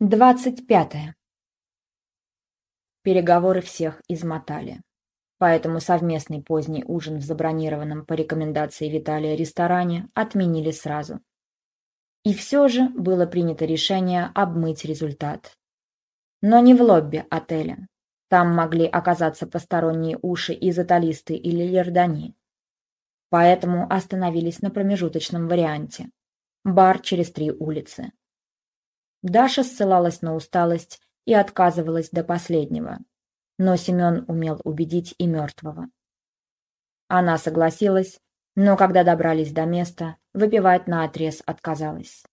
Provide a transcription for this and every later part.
Двадцать пятое. Переговоры всех измотали. Поэтому совместный поздний ужин в забронированном по рекомендации Виталия ресторане отменили сразу. И все же было принято решение обмыть результат. Но не в лобби отеля. Там могли оказаться посторонние уши изоталисты или лердани. Поэтому остановились на промежуточном варианте. Бар через три улицы. Даша ссылалась на усталость и отказывалась до последнего. Но Семен умел убедить и мертвого. Она согласилась, но когда добрались до места, выпивать наотрез отказалась.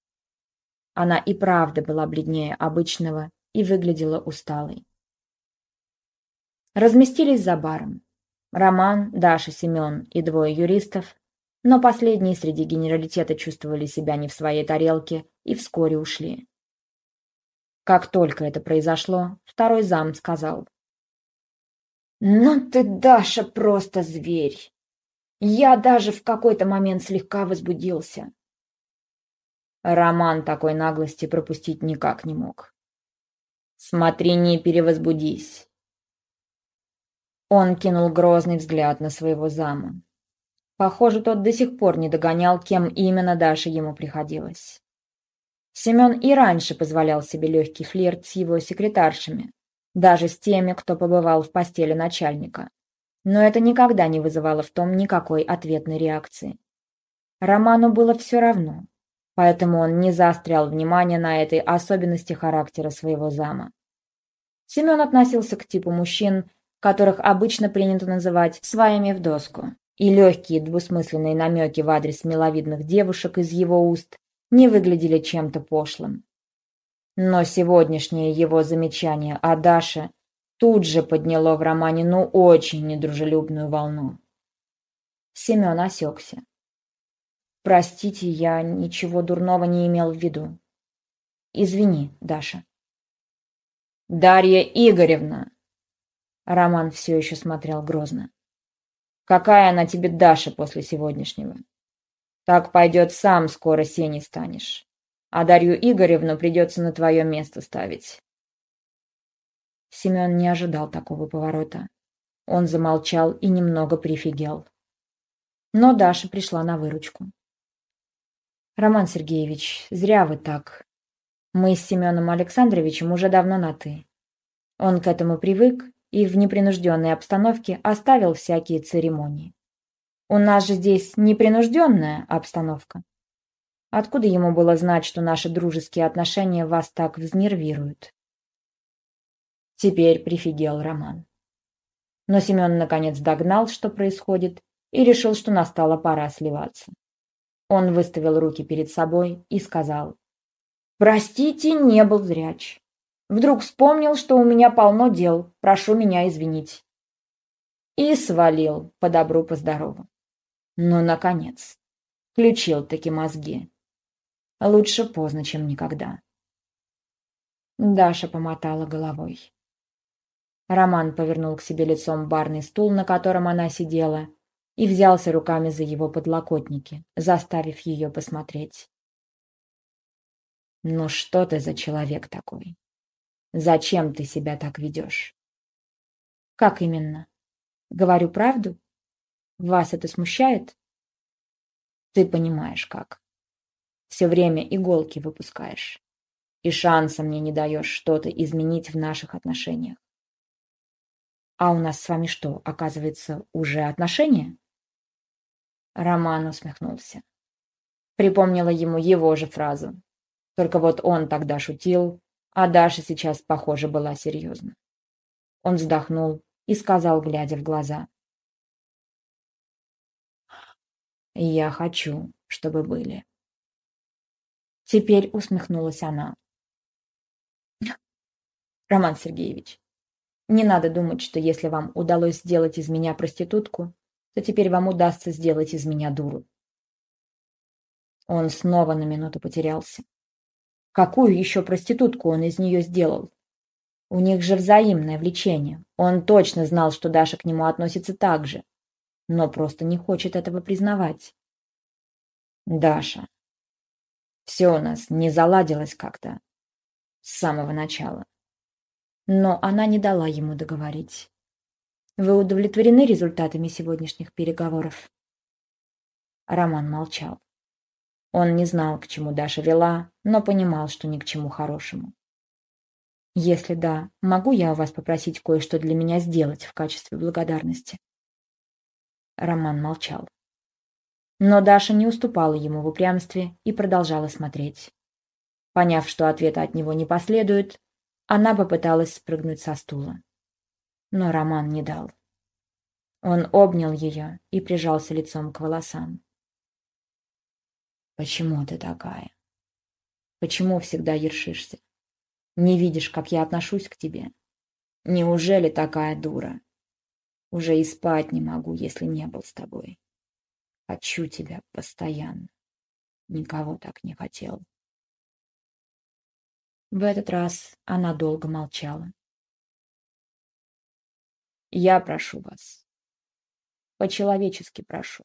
Она и правда была бледнее обычного и выглядела усталой. Разместились за баром. Роман, Даша, Семен и двое юристов, но последние среди генералитета чувствовали себя не в своей тарелке и вскоре ушли. Как только это произошло, второй зам сказал. «Ну ты, Даша, просто зверь! Я даже в какой-то момент слегка возбудился». Роман такой наглости пропустить никак не мог. «Смотри, не перевозбудись!» Он кинул грозный взгляд на своего зама. Похоже, тот до сих пор не догонял, кем именно Даша ему приходилось. Семен и раньше позволял себе легкий флирт с его секретаршами, даже с теми, кто побывал в постели начальника. Но это никогда не вызывало в том никакой ответной реакции. Роману было все равно, поэтому он не заострял внимание на этой особенности характера своего зама. Семен относился к типу мужчин, которых обычно принято называть «своими в доску», и легкие двусмысленные намеки в адрес миловидных девушек из его уст не выглядели чем-то пошлым. Но сегодняшнее его замечание о Даше тут же подняло в романе ну очень недружелюбную волну. Семен осекся. «Простите, я ничего дурного не имел в виду. Извини, Даша». «Дарья Игоревна!» Роман все еще смотрел грозно. «Какая она тебе Даша после сегодняшнего?» Так пойдет сам, скоро сени станешь. А Дарью Игоревну придется на твое место ставить. Семен не ожидал такого поворота. Он замолчал и немного прифигел. Но Даша пришла на выручку. «Роман Сергеевич, зря вы так. Мы с Семеном Александровичем уже давно на «ты». Он к этому привык и в непринужденной обстановке оставил всякие церемонии. У нас же здесь непринужденная обстановка. Откуда ему было знать, что наши дружеские отношения вас так взнервируют? Теперь прифигел Роман. Но Семен наконец догнал, что происходит, и решил, что настала пора сливаться. Он выставил руки перед собой и сказал. «Простите, не был зряч. Вдруг вспомнил, что у меня полно дел, прошу меня извинить». И свалил по добру, по здорову. Ну, наконец. Включил таки мозги. Лучше поздно, чем никогда. Даша помотала головой. Роман повернул к себе лицом барный стул, на котором она сидела, и взялся руками за его подлокотники, заставив ее посмотреть. «Ну что ты за человек такой? Зачем ты себя так ведешь?» «Как именно? Говорю правду?» Вас это смущает? Ты понимаешь, как. Все время иголки выпускаешь. И шанса мне не даешь что-то изменить в наших отношениях. А у нас с вами что, оказывается, уже отношения? Роман усмехнулся. Припомнила ему его же фразу. Только вот он тогда шутил, а Даша сейчас, похоже, была серьезна. Он вздохнул и сказал, глядя в глаза. Я хочу, чтобы были. Теперь усмехнулась она. Роман Сергеевич, не надо думать, что если вам удалось сделать из меня проститутку, то теперь вам удастся сделать из меня дуру. Он снова на минуту потерялся. Какую еще проститутку он из нее сделал? У них же взаимное влечение. Он точно знал, что Даша к нему относится так же но просто не хочет этого признавать. Даша, все у нас не заладилось как-то. С самого начала. Но она не дала ему договорить. Вы удовлетворены результатами сегодняшних переговоров? Роман молчал. Он не знал, к чему Даша вела, но понимал, что ни к чему хорошему. Если да, могу я у вас попросить кое-что для меня сделать в качестве благодарности? Роман молчал. Но Даша не уступала ему в упрямстве и продолжала смотреть. Поняв, что ответа от него не последует, она попыталась спрыгнуть со стула. Но Роман не дал. Он обнял ее и прижался лицом к волосам. «Почему ты такая? Почему всегда ершишься? Не видишь, как я отношусь к тебе? Неужели такая дура? Уже и спать не могу, если не был с тобой. Хочу тебя постоянно. Никого так не хотел». В этот раз она долго молчала. «Я прошу вас. По-человечески прошу.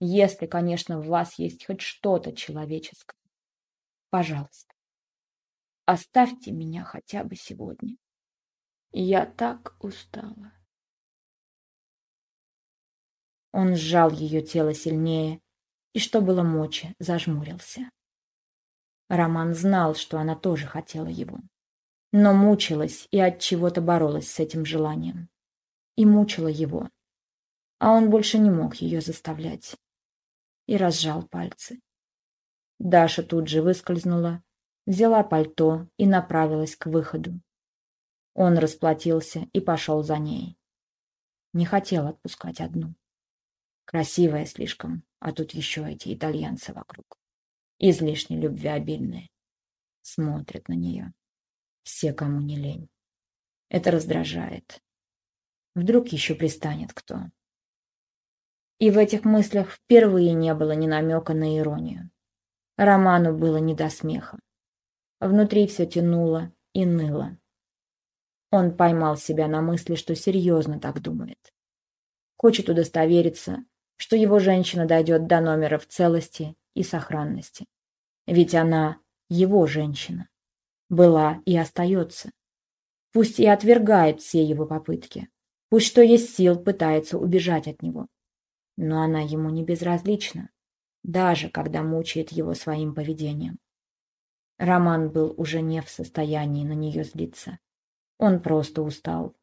Если, конечно, в вас есть хоть что-то человеческое. Пожалуйста, оставьте меня хотя бы сегодня. Я так устала». Он сжал ее тело сильнее и, что было мочи, зажмурился. Роман знал, что она тоже хотела его. Но мучилась и от чего-то боролась с этим желанием. И мучила его. А он больше не мог ее заставлять. И разжал пальцы. Даша тут же выскользнула, взяла пальто и направилась к выходу. Он расплатился и пошел за ней. Не хотел отпускать одну. Красивая слишком, а тут еще эти итальянцы вокруг излишне любвеобильные. Смотрят на нее. Все, кому не лень. Это раздражает. Вдруг еще пристанет кто. И в этих мыслях впервые не было ни намека на иронию. Роману было не до смеха. Внутри все тянуло и ныло. Он поймал себя на мысли, что серьезно так думает. Хочет удостовериться, что его женщина дойдет до номера в целости и сохранности. Ведь она его женщина. Была и остается. Пусть и отвергает все его попытки. Пусть что есть сил пытается убежать от него. Но она ему не безразлична, даже когда мучает его своим поведением. Роман был уже не в состоянии на нее злиться. Он просто устал.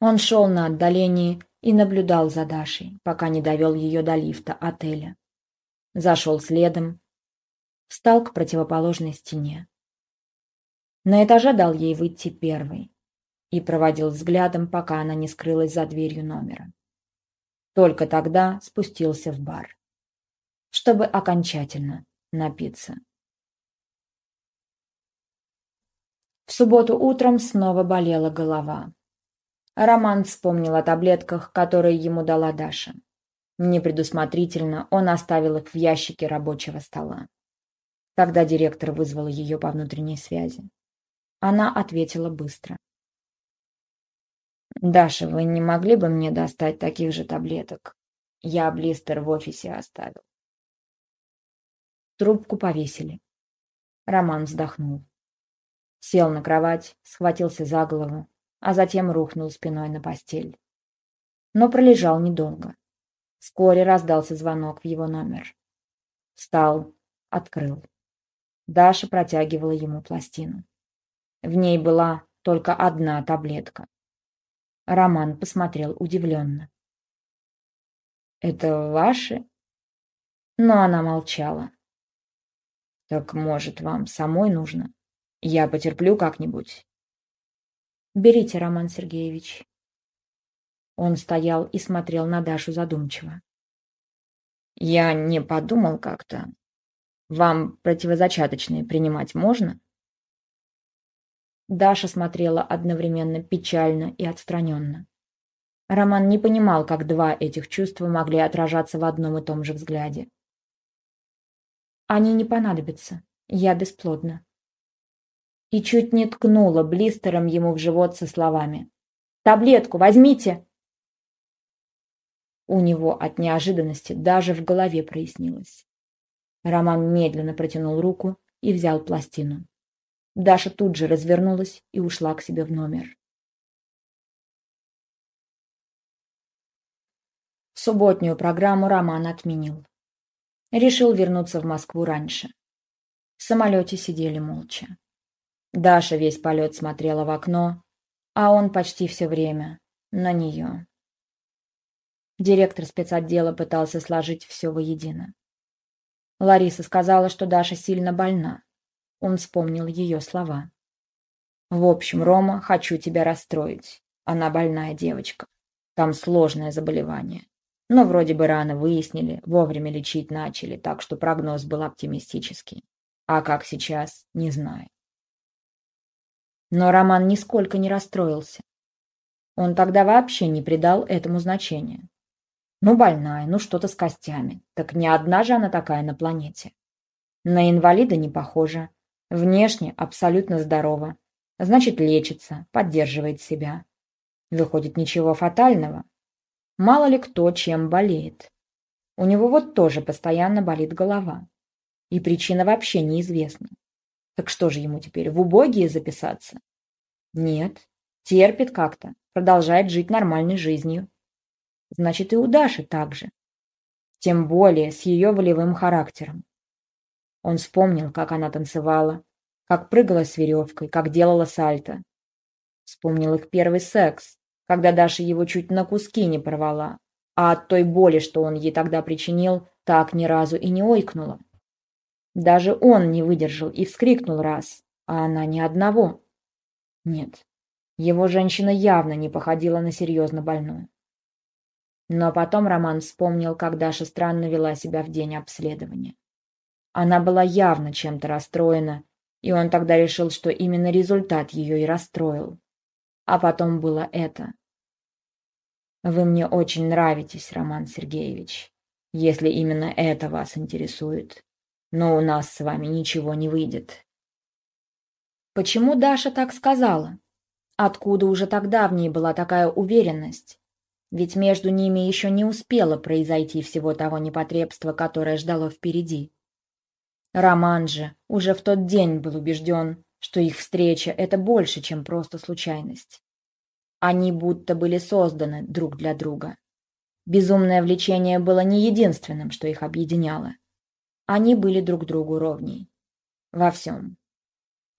Он шел на отдалении и наблюдал за Дашей, пока не довел ее до лифта отеля. Зашел следом, встал к противоположной стене. На этаже дал ей выйти первой и проводил взглядом, пока она не скрылась за дверью номера. Только тогда спустился в бар, чтобы окончательно напиться. В субботу утром снова болела голова. Роман вспомнил о таблетках, которые ему дала Даша. Непредусмотрительно он оставил их в ящике рабочего стола. Тогда директор вызвал ее по внутренней связи. Она ответила быстро. «Даша, вы не могли бы мне достать таких же таблеток? Я блистер в офисе оставил». Трубку повесили. Роман вздохнул. Сел на кровать, схватился за голову, а затем рухнул спиной на постель. Но пролежал недолго. Вскоре раздался звонок в его номер. Встал, открыл. Даша протягивала ему пластину. В ней была только одна таблетка. Роман посмотрел удивленно. «Это ваши?» Но она молчала. «Так, может, вам самой нужно? Я потерплю как-нибудь?» Берите, Роман Сергеевич. Он стоял и смотрел на Дашу задумчиво. Я не подумал как-то. Вам противозачаточные принимать можно? Даша смотрела одновременно печально и отстраненно. Роман не понимал, как два этих чувства могли отражаться в одном и том же взгляде. «Они не понадобятся. Я бесплодна», и чуть не ткнула блистером ему в живот со словами «Таблетку возьмите!» У него от неожиданности даже в голове прояснилось. Роман медленно протянул руку и взял пластину. Даша тут же развернулась и ушла к себе в номер. Субботнюю программу Роман отменил. Решил вернуться в Москву раньше. В самолете сидели молча. Даша весь полет смотрела в окно, а он почти все время на нее. Директор спецотдела пытался сложить все воедино. Лариса сказала, что Даша сильно больна. Он вспомнил ее слова. «В общем, Рома, хочу тебя расстроить. Она больная девочка. Там сложное заболевание. Но вроде бы рано выяснили, вовремя лечить начали, так что прогноз был оптимистический. А как сейчас, не знаю. Но Роман нисколько не расстроился. Он тогда вообще не придал этому значения. Ну, больная, ну что-то с костями. Так не одна же она такая на планете. На инвалида не похожа. Внешне абсолютно здорова. Значит, лечится, поддерживает себя. Выходит, ничего фатального. Мало ли кто чем болеет. У него вот тоже постоянно болит голова. И причина вообще неизвестна. Так что же ему теперь, в убогие записаться? Нет, терпит как-то, продолжает жить нормальной жизнью значит и у Даши так же. Тем более с ее волевым характером. Он вспомнил, как она танцевала, как прыгала с веревкой, как делала сальто. Вспомнил их первый секс, когда Даша его чуть на куски не порвала, а от той боли, что он ей тогда причинил, так ни разу и не ойкнула. Даже он не выдержал и вскрикнул раз, а она ни одного. Нет, его женщина явно не походила на серьезно больную. Но потом Роман вспомнил, как Даша странно вела себя в день обследования. Она была явно чем-то расстроена, и он тогда решил, что именно результат ее и расстроил. А потом было это. «Вы мне очень нравитесь, Роман Сергеевич, если именно это вас интересует. Но у нас с вами ничего не выйдет». Почему Даша так сказала? Откуда уже тогда в ней была такая уверенность? ведь между ними еще не успело произойти всего того непотребства, которое ждало впереди. Роман же уже в тот день был убежден, что их встреча — это больше, чем просто случайность. Они будто были созданы друг для друга. Безумное влечение было не единственным, что их объединяло. Они были друг другу ровней. Во всем.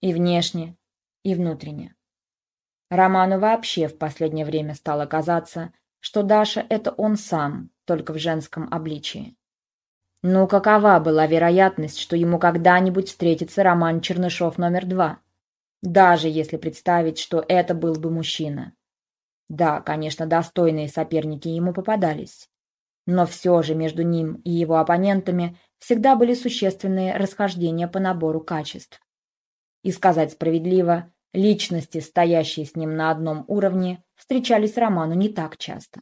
И внешне, и внутренне. Роману вообще в последнее время стало казаться, что Даша — это он сам, только в женском обличии. Ну, какова была вероятность, что ему когда-нибудь встретится Роман Чернышов номер два? Даже если представить, что это был бы мужчина. Да, конечно, достойные соперники ему попадались. Но все же между ним и его оппонентами всегда были существенные расхождения по набору качеств. И сказать справедливо, личности, стоящие с ним на одном уровне, встречались Роману не так часто.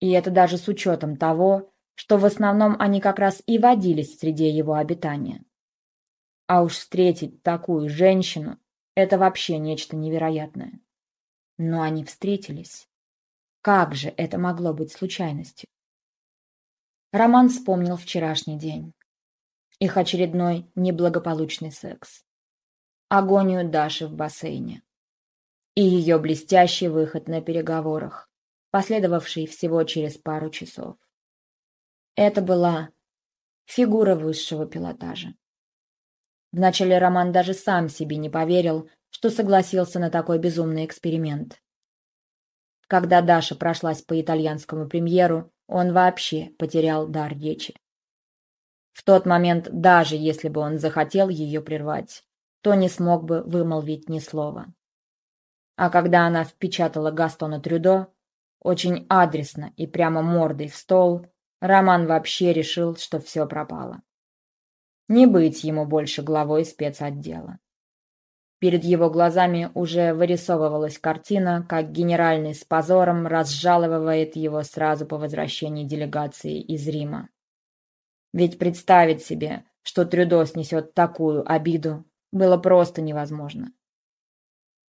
И это даже с учетом того, что в основном они как раз и водились среди его обитания. А уж встретить такую женщину – это вообще нечто невероятное. Но они встретились. Как же это могло быть случайностью? Роман вспомнил вчерашний день. Их очередной неблагополучный секс. Агонию Даши в бассейне и ее блестящий выход на переговорах, последовавший всего через пару часов. Это была фигура высшего пилотажа. Вначале Роман даже сам себе не поверил, что согласился на такой безумный эксперимент. Когда Даша прошлась по итальянскому премьеру, он вообще потерял дар речи. В тот момент, даже если бы он захотел ее прервать, то не смог бы вымолвить ни слова. А когда она впечатала Гастона Трюдо, очень адресно и прямо мордой в стол, Роман вообще решил, что все пропало. Не быть ему больше главой спецотдела. Перед его глазами уже вырисовывалась картина, как генеральный с позором разжаловывает его сразу по возвращении делегации из Рима. Ведь представить себе, что Трюдо снесет такую обиду, было просто невозможно.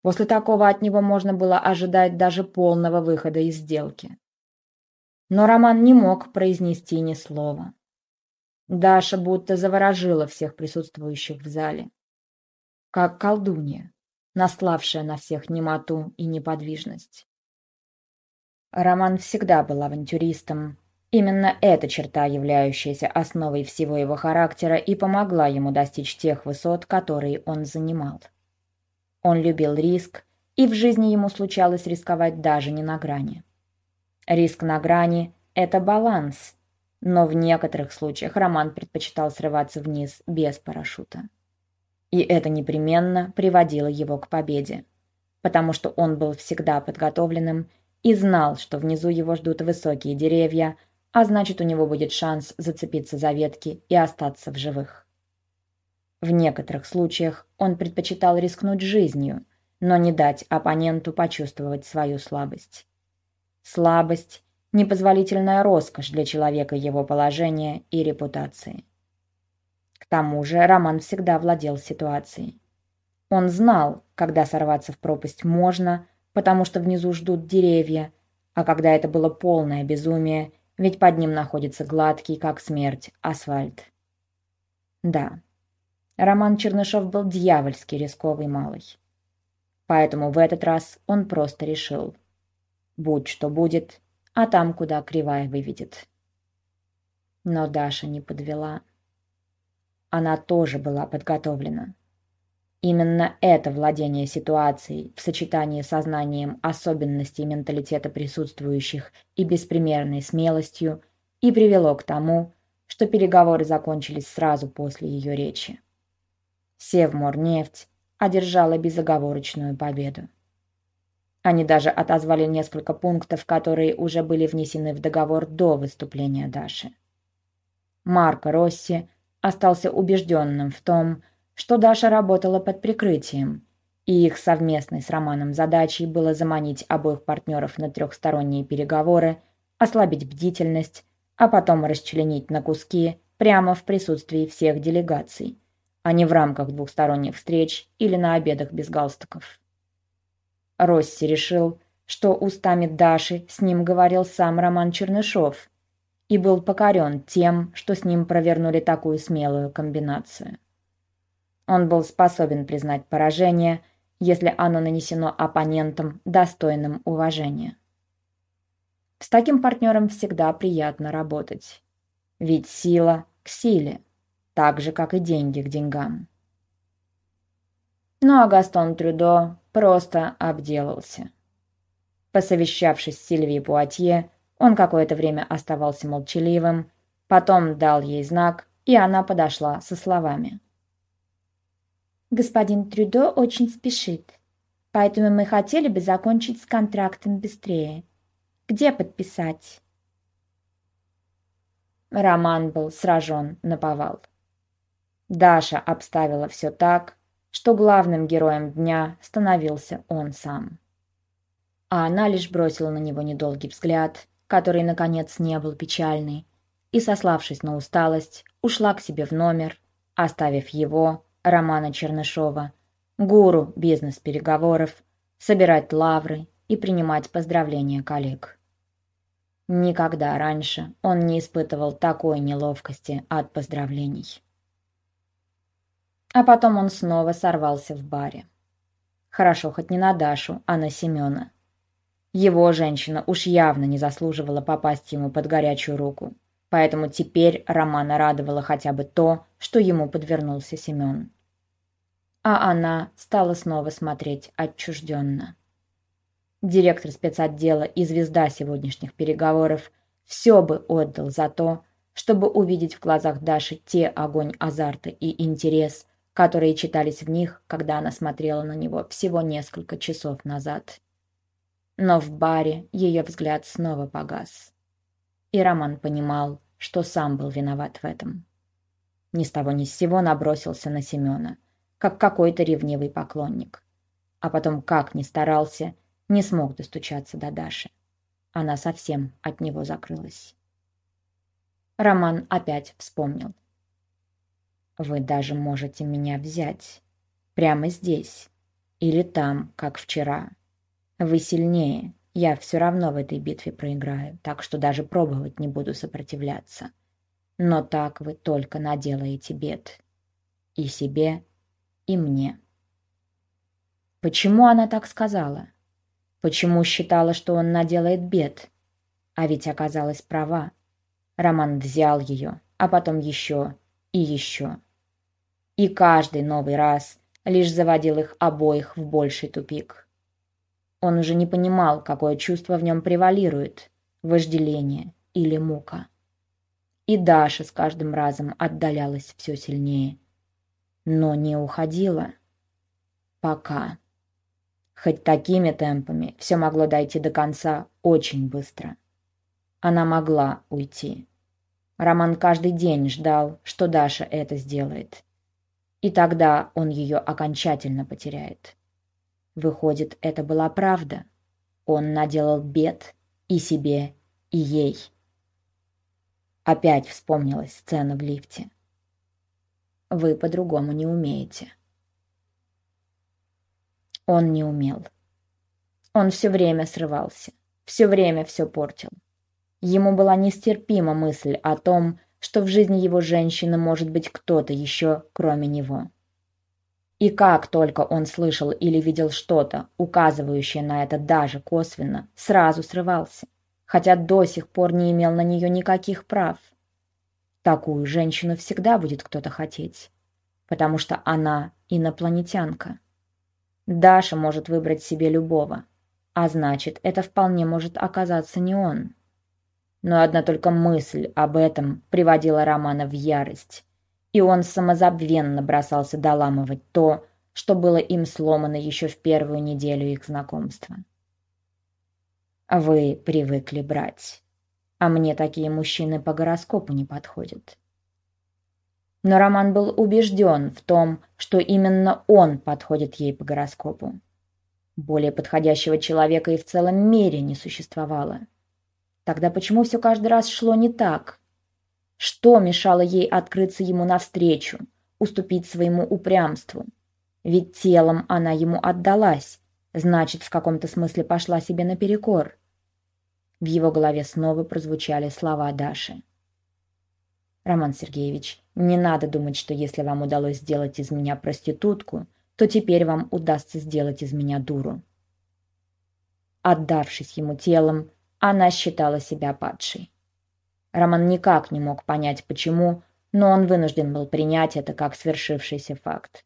После такого от него можно было ожидать даже полного выхода из сделки. Но Роман не мог произнести ни слова. Даша будто заворожила всех присутствующих в зале. Как колдунья, наславшая на всех немоту и неподвижность. Роман всегда был авантюристом. Именно эта черта, являющаяся основой всего его характера, и помогла ему достичь тех высот, которые он занимал. Он любил риск, и в жизни ему случалось рисковать даже не на грани. Риск на грани – это баланс, но в некоторых случаях Роман предпочитал срываться вниз без парашюта. И это непременно приводило его к победе, потому что он был всегда подготовленным и знал, что внизу его ждут высокие деревья, а значит, у него будет шанс зацепиться за ветки и остаться в живых. В некоторых случаях он предпочитал рискнуть жизнью, но не дать оппоненту почувствовать свою слабость. Слабость – непозволительная роскошь для человека его положения и репутации. Тому же Роман всегда владел ситуацией. Он знал, когда сорваться в пропасть можно, потому что внизу ждут деревья, а когда это было полное безумие, ведь под ним находится гладкий, как смерть, асфальт. Да, Роман Чернышов был дьявольски рисковый малый. Поэтому в этот раз он просто решил. Будь что будет, а там, куда кривая выведет. Но Даша не подвела. Она тоже была подготовлена. Именно это владение ситуацией в сочетании со знанием особенностей менталитета присутствующих и беспримерной смелостью и привело к тому, что переговоры закончились сразу после ее речи. Севморнефть одержала безоговорочную победу. Они даже отозвали несколько пунктов, которые уже были внесены в договор до выступления Даши. Марко Росси остался убежденным в том, что Даша работала под прикрытием, и их совместной с Романом задачей было заманить обоих партнеров на трехсторонние переговоры, ослабить бдительность, а потом расчленить на куски прямо в присутствии всех делегаций, а не в рамках двухсторонних встреч или на обедах без галстуков. Росси решил, что устами Даши с ним говорил сам Роман Чернышов и был покорен тем, что с ним провернули такую смелую комбинацию. Он был способен признать поражение, если оно нанесено оппонентом, достойным уважения. С таким партнером всегда приятно работать. Ведь сила к силе, так же, как и деньги к деньгам. Ну а Гастон Трюдо просто обделался. Посовещавшись с Сильвией Пуатье, он какое-то время оставался молчаливым, потом дал ей знак, и она подошла со словами. Господин Трюдо очень спешит, поэтому мы хотели бы закончить с контрактом быстрее. Где подписать?» Роман был сражен на повал. Даша обставила все так, что главным героем дня становился он сам. А она лишь бросила на него недолгий взгляд, который, наконец, не был печальный, и, сославшись на усталость, ушла к себе в номер, оставив его Романа Чернышова, гуру бизнес-переговоров, собирать лавры и принимать поздравления коллег. Никогда раньше он не испытывал такой неловкости от поздравлений. А потом он снова сорвался в баре. Хорошо, хоть не на Дашу, а на Семена. Его женщина уж явно не заслуживала попасть ему под горячую руку. Поэтому теперь Романа радовало хотя бы то, что ему подвернулся Семен. А она стала снова смотреть отчужденно. Директор спецотдела и звезда сегодняшних переговоров все бы отдал за то, чтобы увидеть в глазах Даши те огонь азарта и интерес, которые читались в них, когда она смотрела на него всего несколько часов назад. Но в баре ее взгляд снова погас. И Роман понимал, что сам был виноват в этом. Ни с того ни с сего набросился на Семена, как какой-то ревнивый поклонник. А потом, как ни старался, не смог достучаться до Даши. Она совсем от него закрылась. Роман опять вспомнил. «Вы даже можете меня взять. Прямо здесь. Или там, как вчера. Вы сильнее, я все равно в этой битве проиграю, так что даже пробовать не буду сопротивляться. но так вы только наделаете бед. И себе, и мне. Почему она так сказала? Почему считала, что он наделает бед? А ведь оказалась права. Роман взял ее, а потом еще и еще. И каждый новый раз лишь заводил их обоих в больший тупик. Он уже не понимал, какое чувство в нем превалирует – вожделение или мука. И Даша с каждым разом отдалялась все сильнее. Но не уходила. Пока. Хоть такими темпами все могло дойти до конца очень быстро. Она могла уйти. Роман каждый день ждал, что Даша это сделает. И тогда он ее окончательно потеряет. Выходит, это была правда. Он наделал бед и себе, и ей. Опять вспомнилась сцена в лифте. Вы по-другому не умеете. Он не умел. Он все время срывался, все время все портил. Ему была нестерпима мысль о том, что в жизни его женщины может быть кто-то еще, кроме него. И как только он слышал или видел что-то, указывающее на это даже косвенно, сразу срывался, хотя до сих пор не имел на нее никаких прав. Такую женщину всегда будет кто-то хотеть, потому что она инопланетянка. Даша может выбрать себе любого, а значит, это вполне может оказаться не он. Но одна только мысль об этом приводила Романа в ярость, и он самозабвенно бросался доламывать то, что было им сломано еще в первую неделю их знакомства. Вы привыкли брать, а мне такие мужчины по гороскопу не подходят. Но Роман был убежден в том, что именно он подходит ей по гороскопу. Более подходящего человека и в целом мире не существовало. Тогда почему все каждый раз шло не так? Что мешало ей открыться ему навстречу, уступить своему упрямству? Ведь телом она ему отдалась, значит, в каком-то смысле пошла себе наперекор. В его голове снова прозвучали слова Даши. Роман Сергеевич, не надо думать, что если вам удалось сделать из меня проститутку, то теперь вам удастся сделать из меня дуру. Отдавшись ему телом, она считала себя падшей. Роман никак не мог понять, почему, но он вынужден был принять это как свершившийся факт.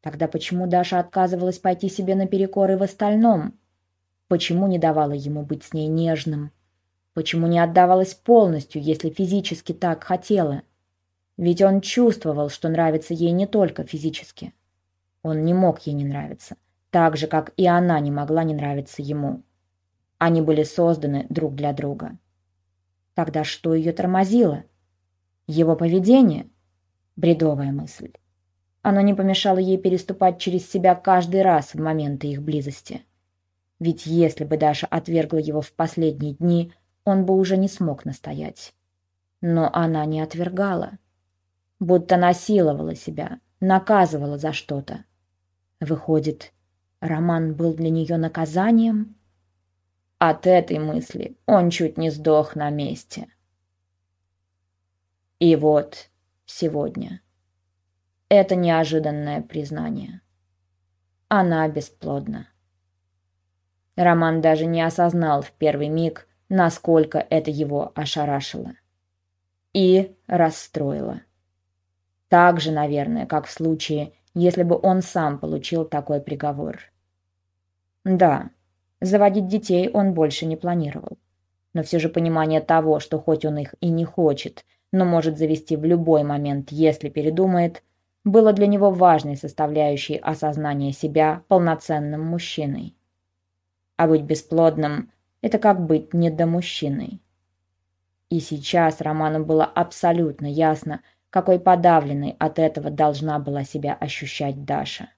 Тогда почему Даша отказывалась пойти себе наперекор и в остальном? Почему не давала ему быть с ней нежным, Почему не отдавалась полностью, если физически так хотела? Ведь он чувствовал, что нравится ей не только физически. Он не мог ей не нравиться, так же, как и она не могла не нравиться ему. Они были созданы друг для друга. Тогда что ее тормозило? Его поведение? Бредовая мысль. Оно не помешало ей переступать через себя каждый раз в моменты их близости. Ведь если бы Даша отвергла его в последние дни – он бы уже не смог настоять. Но она не отвергала. Будто насиловала себя, наказывала за что-то. Выходит, роман был для нее наказанием? От этой мысли он чуть не сдох на месте. И вот сегодня. Это неожиданное признание. Она бесплодна. Роман даже не осознал в первый миг, насколько это его ошарашило. И расстроило. Так же, наверное, как в случае, если бы он сам получил такой приговор. Да, заводить детей он больше не планировал. Но все же понимание того, что хоть он их и не хочет, но может завести в любой момент, если передумает, было для него важной составляющей осознания себя полноценным мужчиной. А быть бесплодным это как быть недомужчиной. И сейчас Роману было абсолютно ясно, какой подавленной от этого должна была себя ощущать Даша.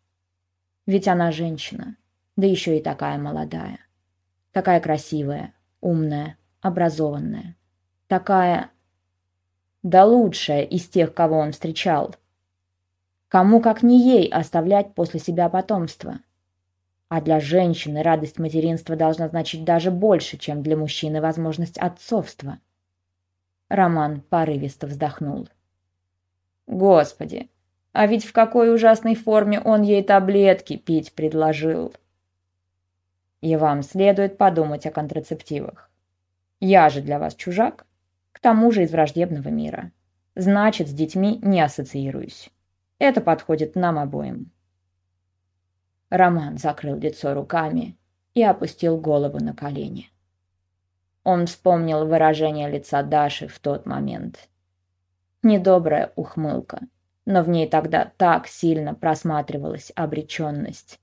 Ведь она женщина, да еще и такая молодая. Такая красивая, умная, образованная. Такая... Да лучшая из тех, кого он встречал. Кому, как не ей, оставлять после себя потомство? А для женщины радость материнства должна значить даже больше, чем для мужчины возможность отцовства. Роман порывисто вздохнул. Господи, а ведь в какой ужасной форме он ей таблетки пить предложил. И вам следует подумать о контрацептивах. Я же для вас чужак, к тому же из враждебного мира. Значит, с детьми не ассоциируюсь. Это подходит нам обоим. Роман закрыл лицо руками и опустил голову на колени. Он вспомнил выражение лица Даши в тот момент. Недобрая ухмылка, но в ней тогда так сильно просматривалась обреченность.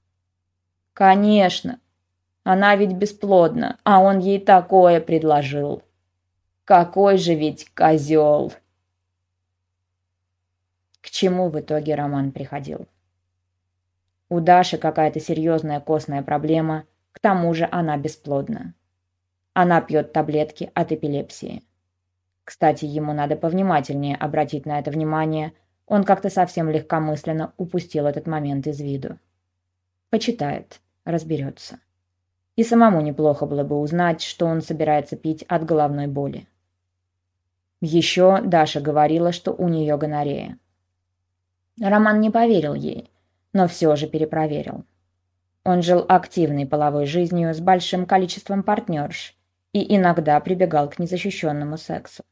Конечно, она ведь бесплодна, а он ей такое предложил. Какой же ведь козел! К чему в итоге Роман приходил? У Даши какая-то серьезная костная проблема, к тому же она бесплодна. Она пьет таблетки от эпилепсии. Кстати, ему надо повнимательнее обратить на это внимание. Он как-то совсем легкомысленно упустил этот момент из виду. Почитает, разберется. И самому неплохо было бы узнать, что он собирается пить от головной боли. Еще Даша говорила, что у нее гонорея. Роман не поверил ей, но все же перепроверил. Он жил активной половой жизнью с большим количеством партнерш и иногда прибегал к незащищенному сексу.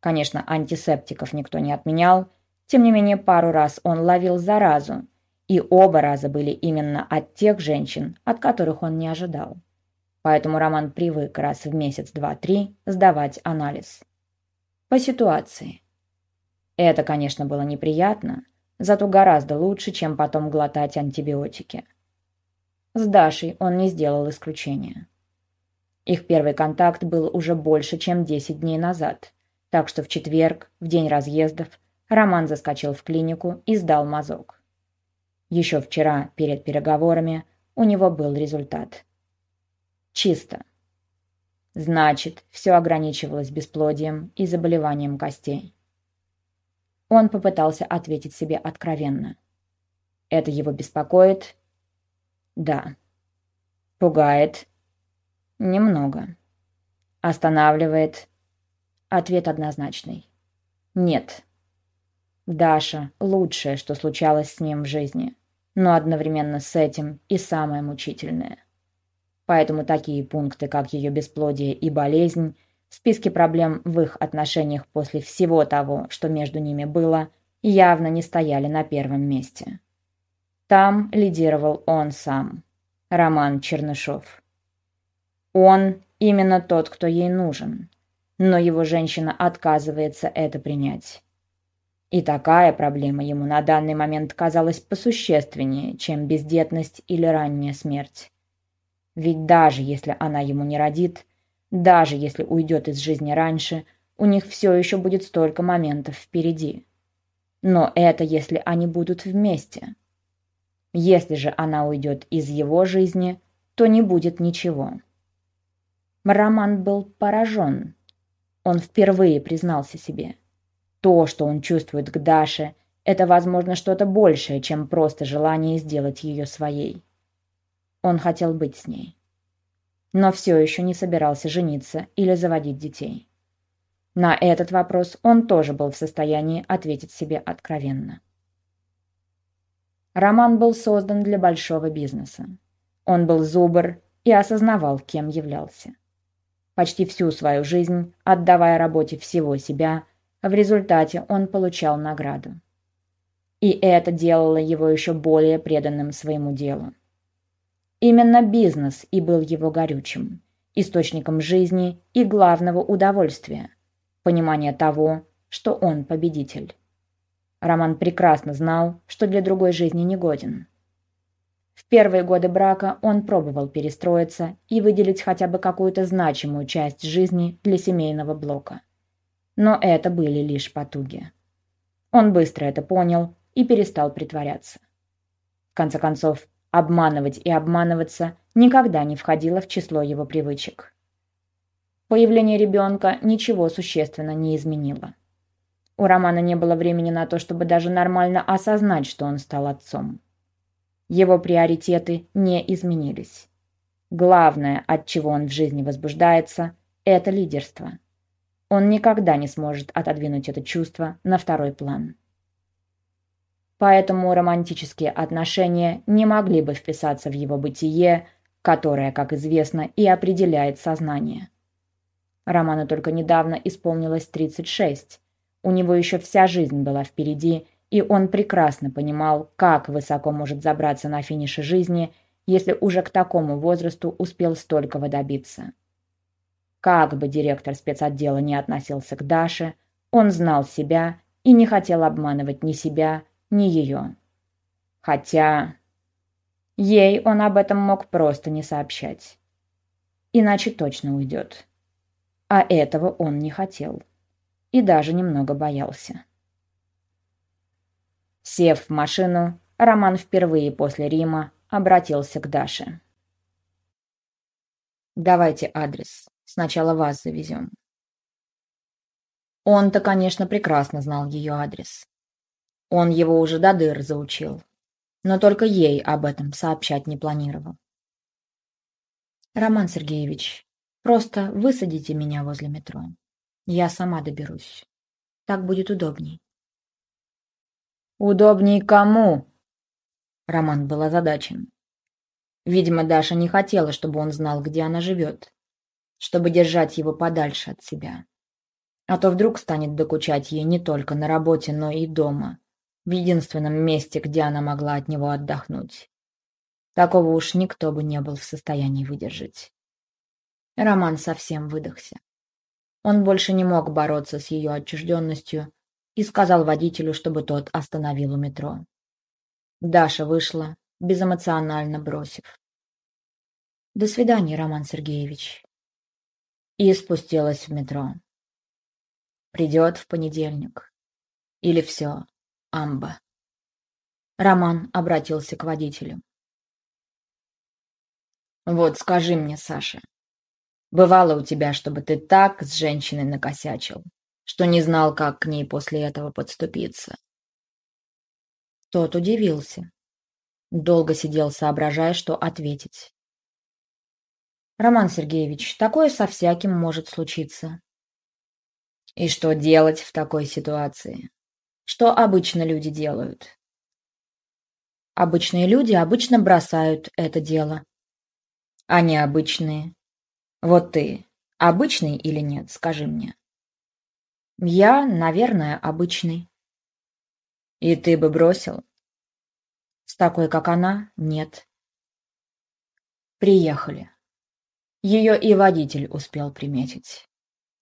Конечно, антисептиков никто не отменял, тем не менее пару раз он ловил заразу, и оба раза были именно от тех женщин, от которых он не ожидал. Поэтому Роман привык раз в месяц два-три сдавать анализ. По ситуации. Это, конечно, было неприятно, зато гораздо лучше, чем потом глотать антибиотики. С Дашей он не сделал исключения. Их первый контакт был уже больше, чем 10 дней назад – так что в четверг, в день разъездов, Роман заскочил в клинику и сдал мазок. Еще вчера, перед переговорами, у него был результат. Чисто. Значит, все ограничивалось бесплодием и заболеванием костей. Он попытался ответить себе откровенно. Это его беспокоит? Да. Пугает? Немного. Останавливает? Ответ однозначный. Нет. Даша – лучшее, что случалось с ним в жизни, но одновременно с этим и самое мучительное. Поэтому такие пункты, как ее бесплодие и болезнь, в списке проблем в их отношениях после всего того, что между ними было, явно не стояли на первом месте. Там лидировал он сам, Роман Чернышов. Он именно тот, кто ей нужен – но его женщина отказывается это принять. И такая проблема ему на данный момент казалась посущественнее, чем бездетность или ранняя смерть. Ведь даже если она ему не родит, даже если уйдет из жизни раньше, у них все еще будет столько моментов впереди. Но это если они будут вместе. Если же она уйдет из его жизни, то не будет ничего. Роман был поражен он впервые признался себе. То, что он чувствует к Даше, это, возможно, что-то большее, чем просто желание сделать ее своей. Он хотел быть с ней. Но все еще не собирался жениться или заводить детей. На этот вопрос он тоже был в состоянии ответить себе откровенно. Роман был создан для большого бизнеса. Он был зубр и осознавал, кем являлся почти всю свою жизнь, отдавая работе всего себя, в результате он получал награду. И это делало его еще более преданным своему делу. Именно бизнес и был его горючим, источником жизни и главного удовольствия, понимания того, что он победитель. Роман прекрасно знал, что для другой жизни не годен. В первые годы брака он пробовал перестроиться и выделить хотя бы какую-то значимую часть жизни для семейного блока. Но это были лишь потуги. Он быстро это понял и перестал притворяться. В конце концов, обманывать и обманываться никогда не входило в число его привычек. Появление ребенка ничего существенно не изменило. У Романа не было времени на то, чтобы даже нормально осознать, что он стал отцом. Его приоритеты не изменились. Главное, от чего он в жизни возбуждается, это лидерство. Он никогда не сможет отодвинуть это чувство на второй план. Поэтому романтические отношения не могли бы вписаться в его бытие, которое, как известно, и определяет сознание. Роману только недавно исполнилось 36. У него еще вся жизнь была впереди, и он прекрасно понимал, как высоко может забраться на финише жизни, если уже к такому возрасту успел столького добиться. Как бы директор спецотдела не относился к Даше, он знал себя и не хотел обманывать ни себя, ни ее. Хотя ей он об этом мог просто не сообщать. Иначе точно уйдет. А этого он не хотел. И даже немного боялся. Сев в машину, Роман впервые после Рима обратился к Даше. «Давайте адрес. Сначала вас завезем». Он-то, конечно, прекрасно знал ее адрес. Он его уже до дыр заучил. Но только ей об этом сообщать не планировал. «Роман Сергеевич, просто высадите меня возле метро. Я сама доберусь. Так будет удобней». «Удобней кому?» Роман был озадачен. Видимо, Даша не хотела, чтобы он знал, где она живет, чтобы держать его подальше от себя. А то вдруг станет докучать ей не только на работе, но и дома, в единственном месте, где она могла от него отдохнуть. Такого уж никто бы не был в состоянии выдержать. Роман совсем выдохся. Он больше не мог бороться с ее отчужденностью и сказал водителю, чтобы тот остановил у метро. Даша вышла, безэмоционально бросив. «До свидания, Роман Сергеевич». И спустилась в метро. Придет в понедельник. Или все, амба. Роман обратился к водителю. «Вот скажи мне, Саша, бывало у тебя, чтобы ты так с женщиной накосячил, что не знал, как к ней после этого подступиться?» Тот удивился. Долго сидел, соображая, что ответить. «Роман Сергеевич, такое со всяким может случиться». «И что делать в такой ситуации? Что обычно люди делают?» «Обычные люди обычно бросают это дело». «А необычные? Вот ты обычный или нет, скажи мне?» «Я, наверное, обычный». «И ты бы бросил?» С такой, как она, нет. Приехали. Ее и водитель успел приметить.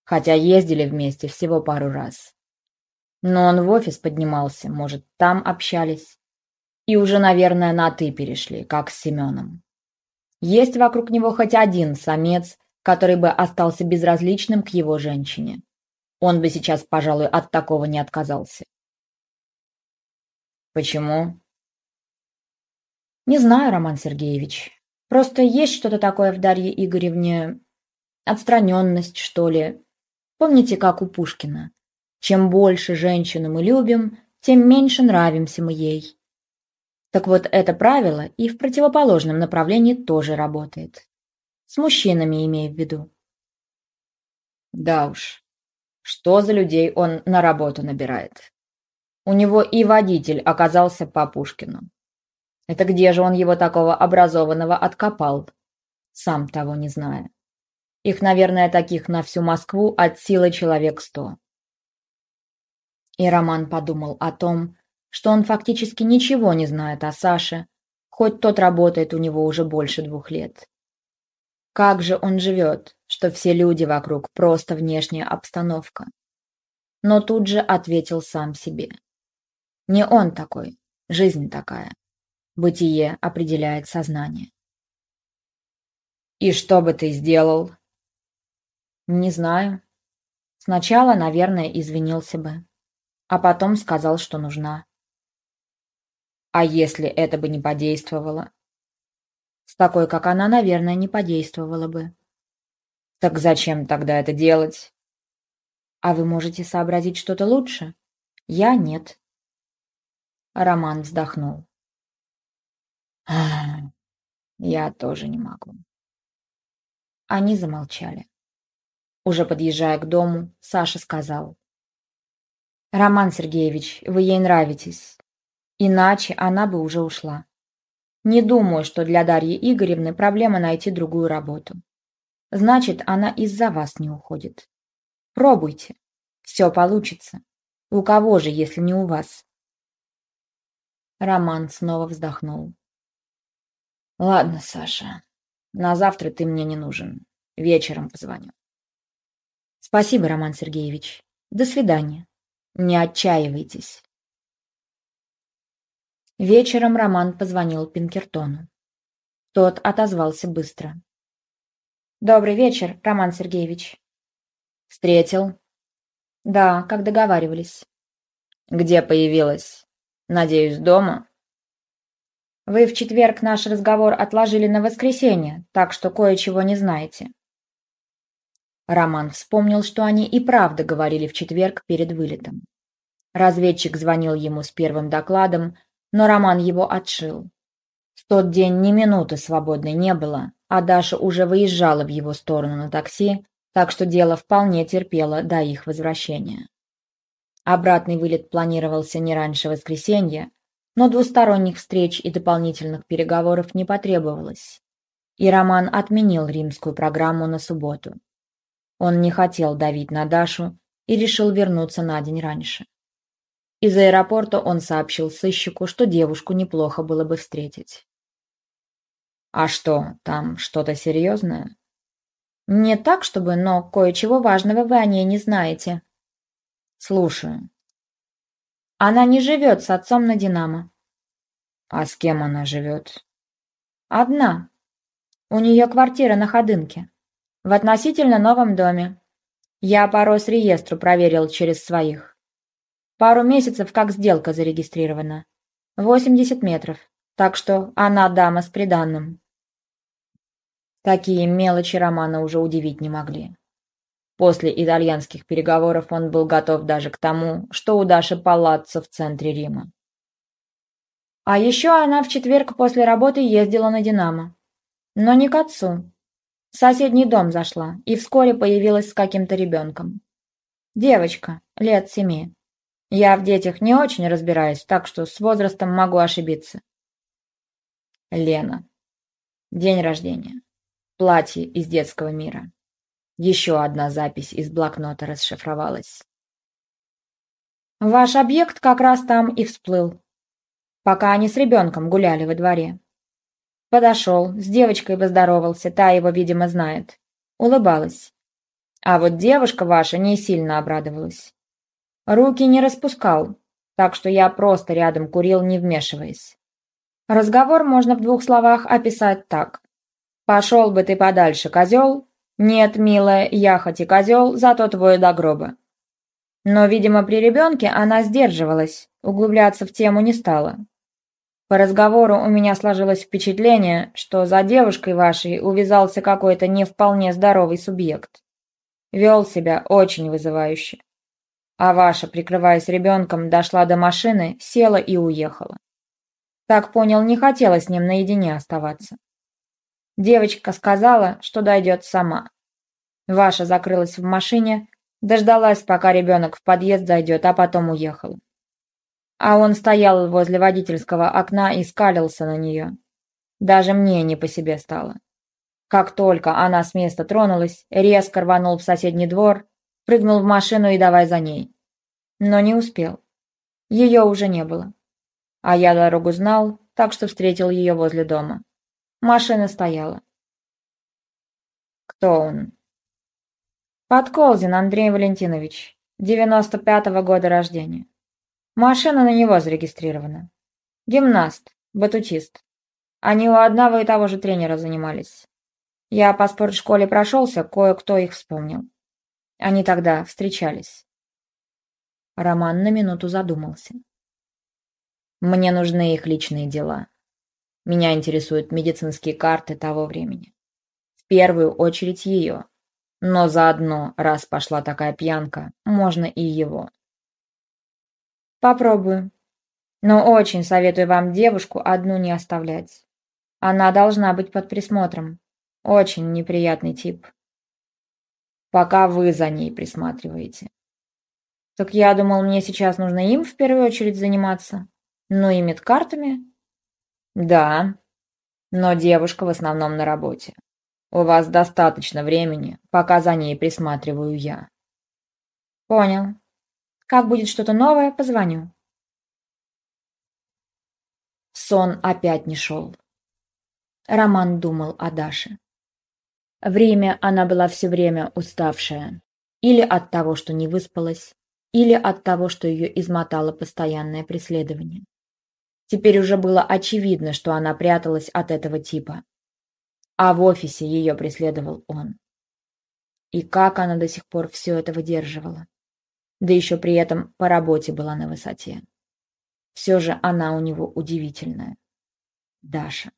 Хотя ездили вместе всего пару раз. Но он в офис поднимался, может, там общались. И уже, наверное, на «ты» перешли, как с Семеном. Есть вокруг него хоть один самец, который бы остался безразличным к его женщине. Он бы сейчас, пожалуй, от такого не отказался. Почему? Не знаю, Роман Сергеевич. Просто есть что-то такое в Дарье Игоревне. Отстраненность, что ли. Помните, как у Пушкина? Чем больше женщину мы любим, тем меньше нравимся мы ей. Так вот, это правило и в противоположном направлении тоже работает. С мужчинами имею в виду. Да уж, что за людей он на работу набирает? У него и водитель оказался по Пушкину. Это где же он его такого образованного откопал? Сам того не зная. Их, наверное, таких на всю Москву от силы человек сто. И Роман подумал о том, что он фактически ничего не знает о Саше, хоть тот работает у него уже больше двух лет. Как же он живет, что все люди вокруг просто внешняя обстановка? Но тут же ответил сам себе. Не он такой, жизнь такая. Бытие определяет сознание. «И что бы ты сделал?» «Не знаю. Сначала, наверное, извинился бы, а потом сказал, что нужна». «А если это бы не подействовало?» «С такой, как она, наверное, не подействовало бы». «Так зачем тогда это делать?» «А вы можете сообразить что-то лучше?» «Я нет». Роман вздохнул. Я тоже не могу. Они замолчали. Уже подъезжая к дому, Саша сказал. «Роман Сергеевич, вы ей нравитесь. Иначе она бы уже ушла. Не думаю, что для Дарьи Игоревны проблема найти другую работу. Значит, она из-за вас не уходит. Пробуйте. Все получится. У кого же, если не у вас?» Роман снова вздохнул. «Ладно, Саша, на завтра ты мне не нужен. Вечером позвоню». «Спасибо, Роман Сергеевич. До свидания. Не отчаивайтесь». Вечером Роман позвонил Пинкертону. Тот отозвался быстро. «Добрый вечер, Роман Сергеевич». «Встретил?» «Да, как договаривались». «Где появилась?» Надеюсь, дома? Вы в четверг наш разговор отложили на воскресенье, так что кое-чего не знаете. Роман вспомнил, что они и правда говорили в четверг перед вылетом. Разведчик звонил ему с первым докладом, но Роман его отшил. В тот день ни минуты свободной не было, а Даша уже выезжала в его сторону на такси, так что дело вполне терпело до их возвращения. Обратный вылет планировался не раньше воскресенья, но двусторонних встреч и дополнительных переговоров не потребовалось. И Роман отменил римскую программу на субботу. Он не хотел давить на Дашу и решил вернуться на день раньше. Из аэропорта он сообщил сыщику, что девушку неплохо было бы встретить. «А что, там что-то серьезное?» «Не так, чтобы, но кое-чего важного вы о ней не знаете», Слушаю. Она не живет с отцом на Динамо. А с кем она живет? Одна. У нее квартира на Ходынке. В относительно новом доме. Я по Росреестру проверил через своих. Пару месяцев как сделка зарегистрирована. 80 метров. Так что она дама с приданным. Такие мелочи Романа уже удивить не могли. После итальянских переговоров он был готов даже к тому, что у Даши палаццо в центре Рима. А еще она в четверг после работы ездила на «Динамо». Но не к отцу. В соседний дом зашла и вскоре появилась с каким-то ребенком. Девочка, лет семи. Я в детях не очень разбираюсь, так что с возрастом могу ошибиться. Лена. День рождения. Платье из детского мира. Еще одна запись из блокнота расшифровалась. Ваш объект как раз там и всплыл, пока они с ребенком гуляли во дворе. Подошел, с девочкой поздоровался, та его, видимо, знает. Улыбалась. А вот девушка ваша не сильно обрадовалась. Руки не распускал, так что я просто рядом курил, не вмешиваясь. Разговор можно в двух словах описать так. «Пошел бы ты подальше, козел, «Нет, милая, я хоть и козел, зато твой до гроба». Но, видимо, при ребенке она сдерживалась, углубляться в тему не стала. По разговору у меня сложилось впечатление, что за девушкой вашей увязался какой-то не вполне здоровый субъект. Вел себя очень вызывающе. А ваша, прикрываясь ребенком, дошла до машины, села и уехала. Так понял, не хотела с ним наедине оставаться. Девочка сказала, что дойдет сама. Ваша закрылась в машине, дождалась, пока ребенок в подъезд зайдет, а потом уехала. А он стоял возле водительского окна и скалился на нее. Даже мне не по себе стало. Как только она с места тронулась, резко рванул в соседний двор, прыгнул в машину и давай за ней. Но не успел. Ее уже не было. А я дорогу знал, так что встретил ее возле дома. Машина стояла. Кто он? Подколзин Андрей Валентинович, 95-го года рождения. Машина на него зарегистрирована. Гимнаст, батутист. Они у одного и того же тренера занимались. Я по спортшколе прошелся, кое-кто их вспомнил. Они тогда встречались. Роман на минуту задумался. Мне нужны их личные дела. Меня интересуют медицинские карты того времени. В первую очередь ее. Но заодно, раз пошла такая пьянка, можно и его. Попробую. Но очень советую вам девушку одну не оставлять. Она должна быть под присмотром. Очень неприятный тип. пока вы за ней присматриваете. Так я думал, мне сейчас нужно им в первую очередь заниматься. Ну и медкартами? Да, но девушка в основном на работе. У вас достаточно времени, пока за ней присматриваю я. Понял. Как будет что-то новое, позвоню. Сон опять не шел. Роман думал о Даше. Время она была все время уставшая. Или от того, что не выспалась, или от того, что ее измотало постоянное преследование. Теперь уже было очевидно, что она пряталась от этого типа. А в офисе ее преследовал он. И как она до сих пор все это выдерживала. Да еще при этом по работе была на высоте. Все же она у него удивительная. Даша.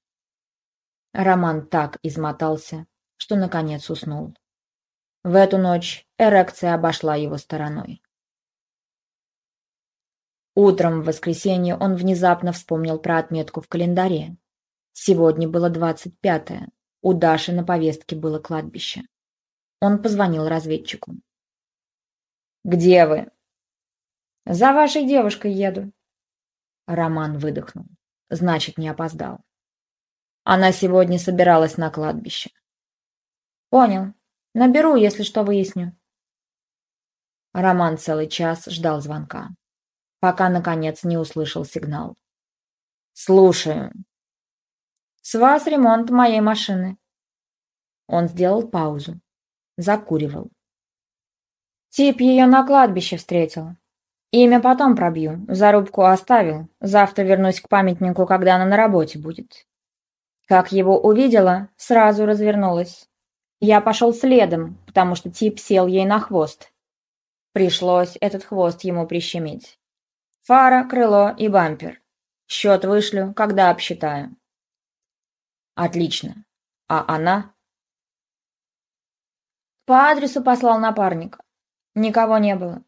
Роман так измотался, что наконец уснул. В эту ночь эрекция обошла его стороной. Утром в воскресенье он внезапно вспомнил про отметку в календаре. Сегодня было двадцать пятое. У Даши на повестке было кладбище. Он позвонил разведчику. «Где вы?» «За вашей девушкой еду». Роман выдохнул. Значит, не опоздал. Она сегодня собиралась на кладбище. «Понял. Наберу, если что выясню». Роман целый час ждал звонка пока, наконец, не услышал сигнал. «Слушаю». «С вас ремонт моей машины». Он сделал паузу. Закуривал. Тип ее на кладбище встретил. Имя потом пробью, зарубку оставил. Завтра вернусь к памятнику, когда она на работе будет. Как его увидела, сразу развернулась. Я пошел следом, потому что тип сел ей на хвост. Пришлось этот хвост ему прищемить. Фара, крыло и бампер. Счет вышлю, когда обсчитаю. Отлично. А она? По адресу послал напарника. Никого не было.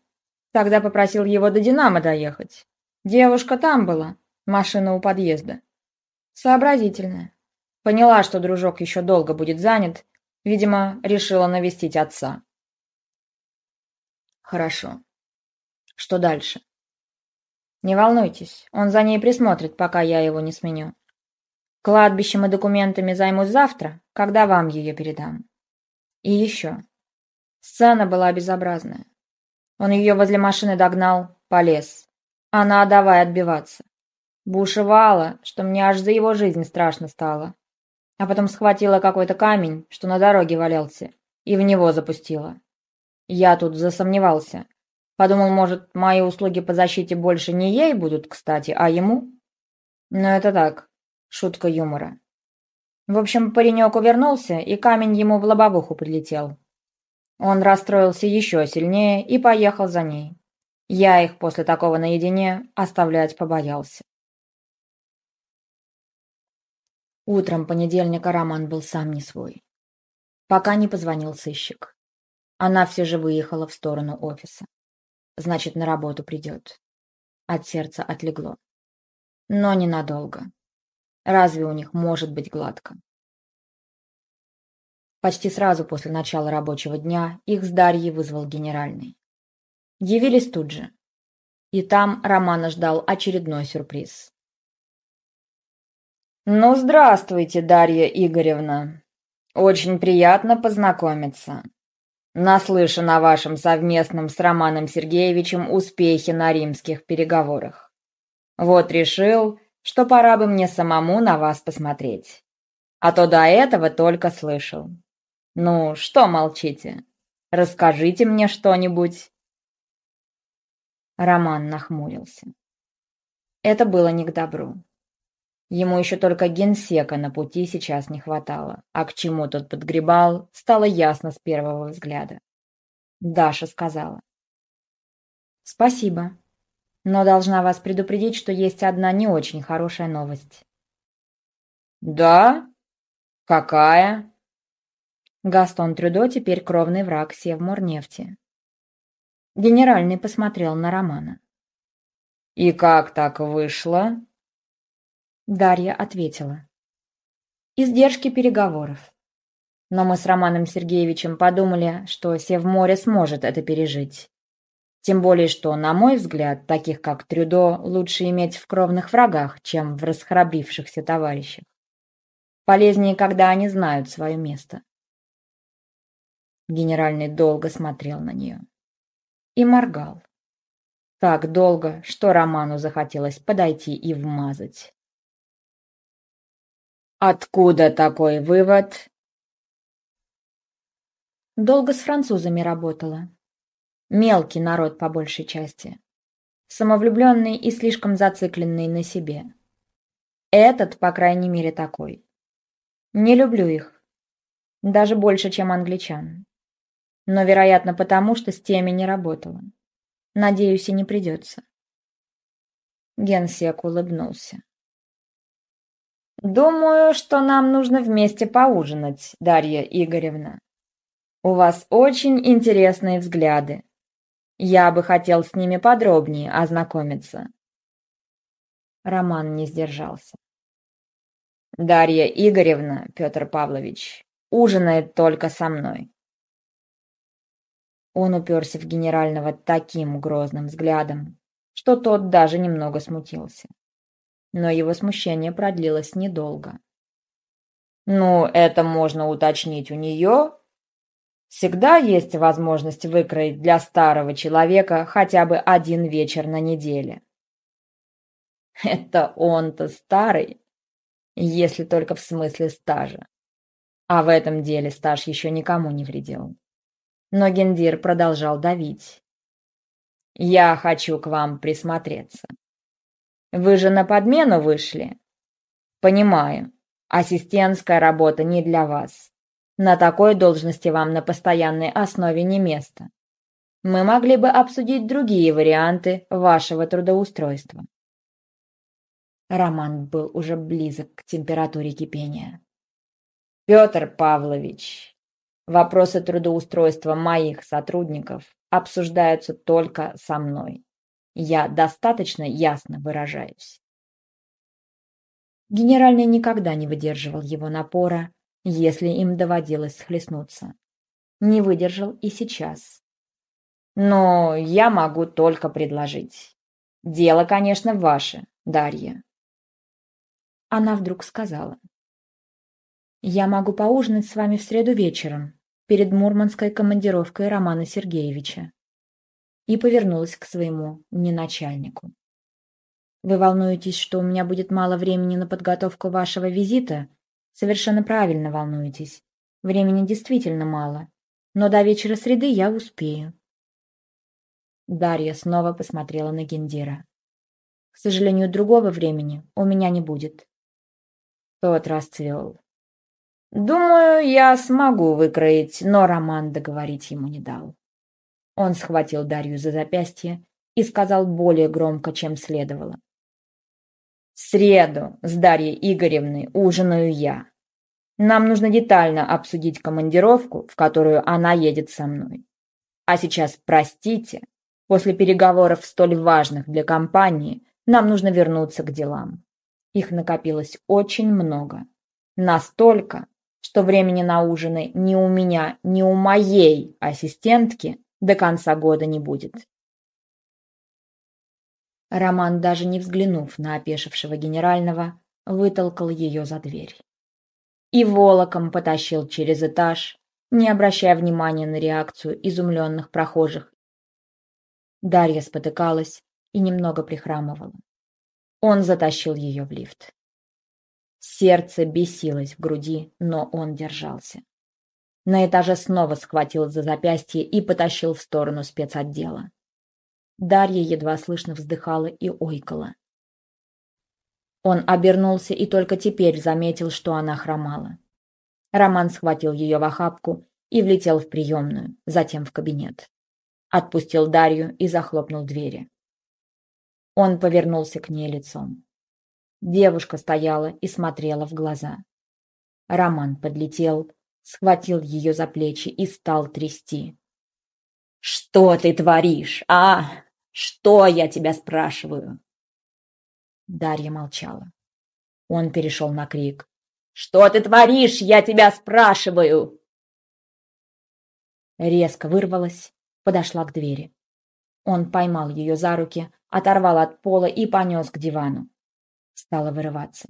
Тогда попросил его до Динамо доехать. Девушка там была, машина у подъезда. Сообразительная. Поняла, что дружок еще долго будет занят. Видимо, решила навестить отца. Хорошо. Что дальше? Не волнуйтесь, он за ней присмотрит, пока я его не сменю. Кладбищем и документами займусь завтра, когда вам ее передам. И еще. Сцена была безобразная. Он ее возле машины догнал, полез. Она давай отбиваться. Бушевала, что мне аж за его жизнь страшно стало. А потом схватила какой-то камень, что на дороге валялся, и в него запустила. Я тут засомневался. Подумал, может, мои услуги по защите больше не ей будут, кстати, а ему? Но это так, шутка юмора. В общем, паренек увернулся, и камень ему в лобовуху прилетел. Он расстроился еще сильнее и поехал за ней. Я их после такого наедине оставлять побоялся. Утром понедельника Роман был сам не свой. Пока не позвонил сыщик. Она все же выехала в сторону офиса. Значит, на работу придет. От сердца отлегло. Но ненадолго. Разве у них может быть гладко? Почти сразу после начала рабочего дня их с Дарьей вызвал генеральный. Явились тут же. И там Романа ждал очередной сюрприз. «Ну, здравствуйте, Дарья Игоревна. Очень приятно познакомиться. Наслышан о вашем совместном с Романом Сергеевичем успехе на римских переговорах. Вот решил, что пора бы мне самому на вас посмотреть. А то до этого только слышал. Ну, что молчите? Расскажите мне что-нибудь. Роман нахмурился. Это было не к добру. Ему еще только генсека на пути сейчас не хватало, а к чему тот подгребал, стало ясно с первого взгляда. Даша сказала. «Спасибо, но должна вас предупредить, что есть одна не очень хорошая новость». «Да? Какая?» Гастон Трюдо теперь кровный враг Севморнефти. Генеральный посмотрел на Романа. «И как так вышло?» Дарья ответила. Издержки переговоров. Но мы с Романом Сергеевичем подумали, что Севморе сможет это пережить. Тем более, что, на мой взгляд, таких как Трюдо лучше иметь в кровных врагах, чем в расхрабрившихся товарищах. Полезнее, когда они знают свое место. Генеральный долго смотрел на нее. И моргал. Так долго, что Роману захотелось подойти и вмазать. «Откуда такой вывод?» Долго с французами работала. Мелкий народ по большей части. Самовлюбленный и слишком зацикленный на себе. Этот, по крайней мере, такой. Не люблю их. Даже больше, чем англичан. Но, вероятно, потому, что с теми не работала. Надеюсь, и не придется. Генсек улыбнулся. «Думаю, что нам нужно вместе поужинать, Дарья Игоревна. У вас очень интересные взгляды. Я бы хотел с ними подробнее ознакомиться. Роман не сдержался. Дарья Игоревна, Петр Павлович, ужинает только со мной. Он уперся в генерального таким грозным взглядом, что тот даже немного смутился. Но его смущение продлилось недолго. «Ну, это можно уточнить у нее Всегда есть возможность выкроить для старого человека хотя бы один вечер на неделе. Это он-то старый, если только в смысле стажа. А в этом деле стаж еще никому не вредил. Но Гендир продолжал давить. «Я хочу к вам присмотреться. Вы же на подмену вышли?» «Понимаю, ассистентская работа не для вас. На такой должности вам на постоянной основе не место. Мы могли бы обсудить другие варианты вашего трудоустройства. Роман был уже близок к температуре кипения. Петр Павлович, вопросы трудоустройства моих сотрудников обсуждаются только со мной. Я достаточно ясно выражаюсь. Генеральный никогда не выдерживал его напора если им доводилось схлестнуться. Не выдержал и сейчас. Но я могу только предложить. Дело, конечно, ваше, Дарья. Она вдруг сказала. Я могу поужинать с вами в среду вечером, перед мурманской командировкой Романа Сергеевича. И повернулась к своему неначальнику. Вы волнуетесь, что у меня будет мало времени на подготовку вашего визита Совершенно правильно волнуетесь. Времени действительно мало. Но до вечера среды я успею. Дарья снова посмотрела на Гендира. К сожалению, другого времени у меня не будет. Тот расцвел. Думаю, я смогу выкроить, но Роман договорить ему не дал. Он схватил Дарью за запястье и сказал более громко, чем следовало. В среду с Дарьей Игоревной ужинаю я. Нам нужно детально обсудить командировку, в которую она едет со мной. А сейчас, простите, после переговоров столь важных для компании, нам нужно вернуться к делам. Их накопилось очень много. Настолько, что времени на ужины ни у меня, ни у моей ассистентки до конца года не будет. Роман, даже не взглянув на опешившего генерального, вытолкал ее за дверь. И волоком потащил через этаж, не обращая внимания на реакцию изумленных прохожих. Дарья спотыкалась и немного прихрамывала. Он затащил ее в лифт. Сердце бесилось в груди, но он держался. На этаже снова схватил за запястье и потащил в сторону спецотдела. Дарья едва слышно вздыхала и ойкала. Он обернулся и только теперь заметил, что она хромала. Роман схватил ее в охапку и влетел в приемную, затем в кабинет. Отпустил Дарью и захлопнул двери. Он повернулся к ней лицом. Девушка стояла и смотрела в глаза. Роман подлетел, схватил ее за плечи и стал трясти. «Что ты творишь, а? Что я тебя спрашиваю?» Дарья молчала. Он перешел на крик. «Что ты творишь, я тебя спрашиваю? резко вырвалась, подошла к двери. Он поймал ее за руки, оторвал от пола и понес к дивану. Стала вырываться.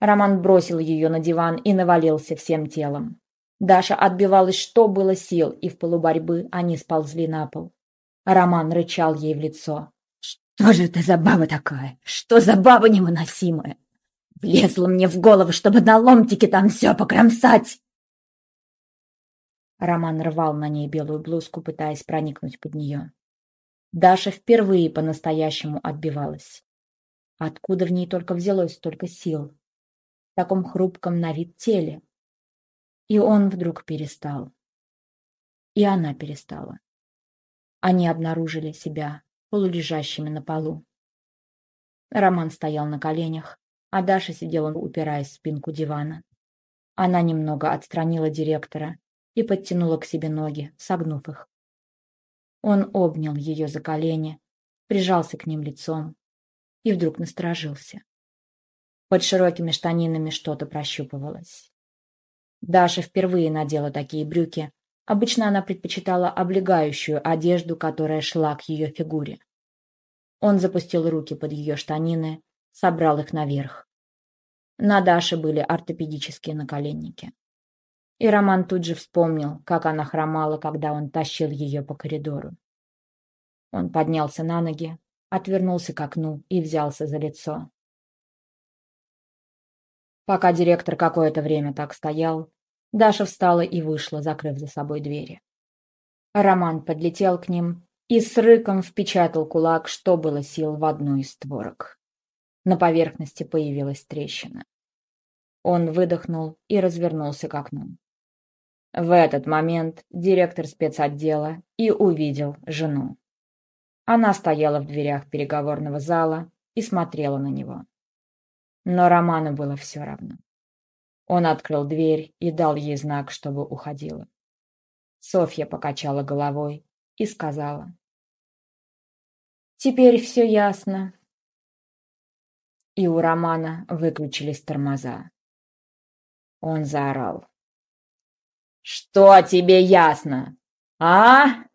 Роман бросил ее на диван и навалился всем телом. Даша отбивалась, что было сил, и в полуборьбы они сползли на пол. Роман рычал ей в лицо. «Что же это за баба такая? Что за баба невыносимая? Влезла мне в голову, чтобы на ломтике там все покромсать!» Роман рвал на ней белую блузку, пытаясь проникнуть под нее. Даша впервые по-настоящему отбивалась. Откуда в ней только взялось столько сил? В таком хрупком на вид теле. И он вдруг перестал. И она перестала. Они обнаружили себя полулежащими на полу. Роман стоял на коленях, а Даша сидела, упираясь в спинку дивана. Она немного отстранила директора и подтянула к себе ноги, согнув их. Он обнял ее за колени, прижался к ним лицом и вдруг насторожился. Под широкими штанинами что-то прощупывалось. Даша впервые надела такие брюки. Обычно она предпочитала облегающую одежду, которая шла к ее фигуре. Он запустил руки под ее штанины, собрал их наверх. На Даше были ортопедические наколенники. И Роман тут же вспомнил, как она хромала, когда он тащил ее по коридору. Он поднялся на ноги, отвернулся к окну и взялся за лицо. Пока директор какое-то время так стоял, Даша встала и вышла, закрыв за собой двери. Роман подлетел к ним и с рыком впечатал кулак, что было сил в одну из створок. На поверхности появилась трещина. Он выдохнул и развернулся к окну. В этот момент директор спецотдела и увидел жену. Она стояла в дверях переговорного зала и смотрела на него. Но Роману было все равно. Он открыл дверь и дал ей знак, чтобы уходила. Софья покачала головой и сказала. «Теперь все ясно». И у Романа выключились тормоза. Он заорал. «Что тебе ясно? А?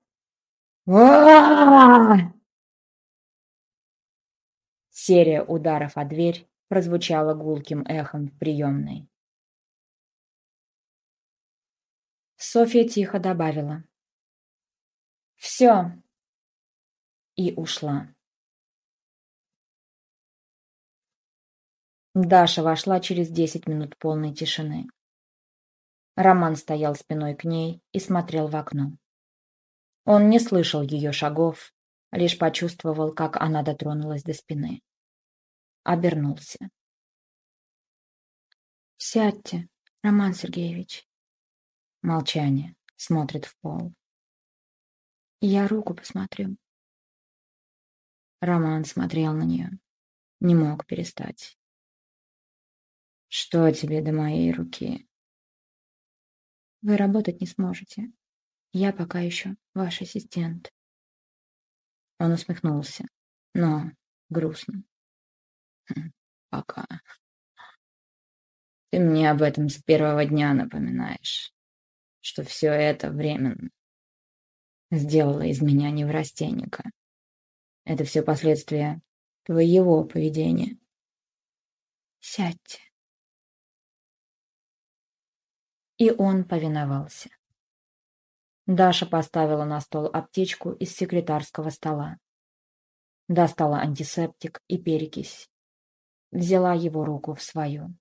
Серия ударов о дверь прозвучала гулким эхом в приемной. Софья тихо добавила. «Все!» и ушла. Даша вошла через десять минут полной тишины. Роман стоял спиной к ней и смотрел в окно. Он не слышал ее шагов, лишь почувствовал, как она дотронулась до спины обернулся. «Сядьте, Роман Сергеевич». Молчание, смотрит в пол. «Я руку посмотрю». Роман смотрел на нее, не мог перестать. «Что тебе до моей руки?» «Вы работать не сможете. Я пока еще ваш ассистент». Он усмехнулся, но грустно. Пока. Ты мне об этом с первого дня напоминаешь, что все это временно. Сделала из меня неврастенника. Это все последствия твоего поведения. Сядьте. И он повиновался. Даша поставила на стол аптечку из секретарского стола. Достала антисептик и перекись взяла его руку в свою.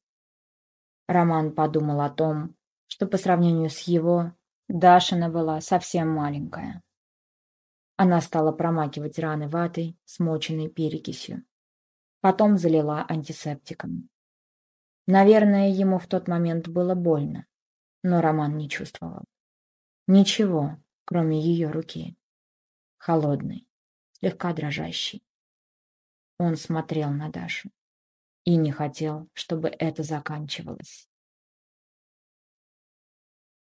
Роман подумал о том, что по сравнению с его, Дашина была совсем маленькая. Она стала промакивать раны ватой, смоченной перекисью. Потом залила антисептиком. Наверное, ему в тот момент было больно, но Роман не чувствовал. Ничего, кроме ее руки. Холодной, слегка дрожащей. Он смотрел на Дашу и не хотел, чтобы это заканчивалось.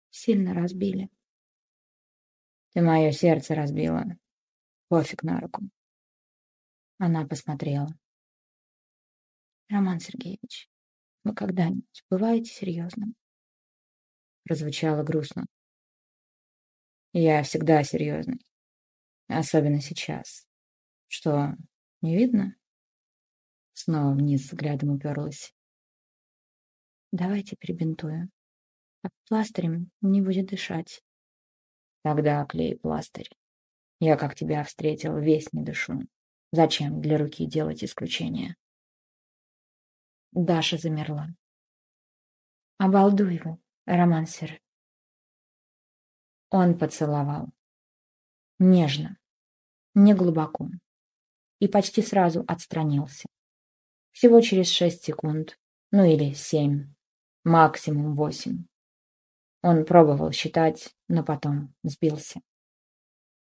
Сильно разбили. Ты мое сердце разбила. Пофиг на руку. Она посмотрела. Роман Сергеевич, вы когда-нибудь бываете серьезным? Прозвучало грустно. Я всегда серьезный. Особенно сейчас. Что, не видно? Снова вниз взглядом уперлась. Давайте перебинтую. Под пластырем не будет дышать. Тогда клей пластырь. Я, как тебя встретил, весь не дышу. Зачем для руки делать исключение? Даша замерла. Обалдуй его, романсер. Он поцеловал. Нежно, не глубоко. И почти сразу отстранился. Всего через шесть секунд, ну или семь, максимум восемь. Он пробовал считать, но потом сбился.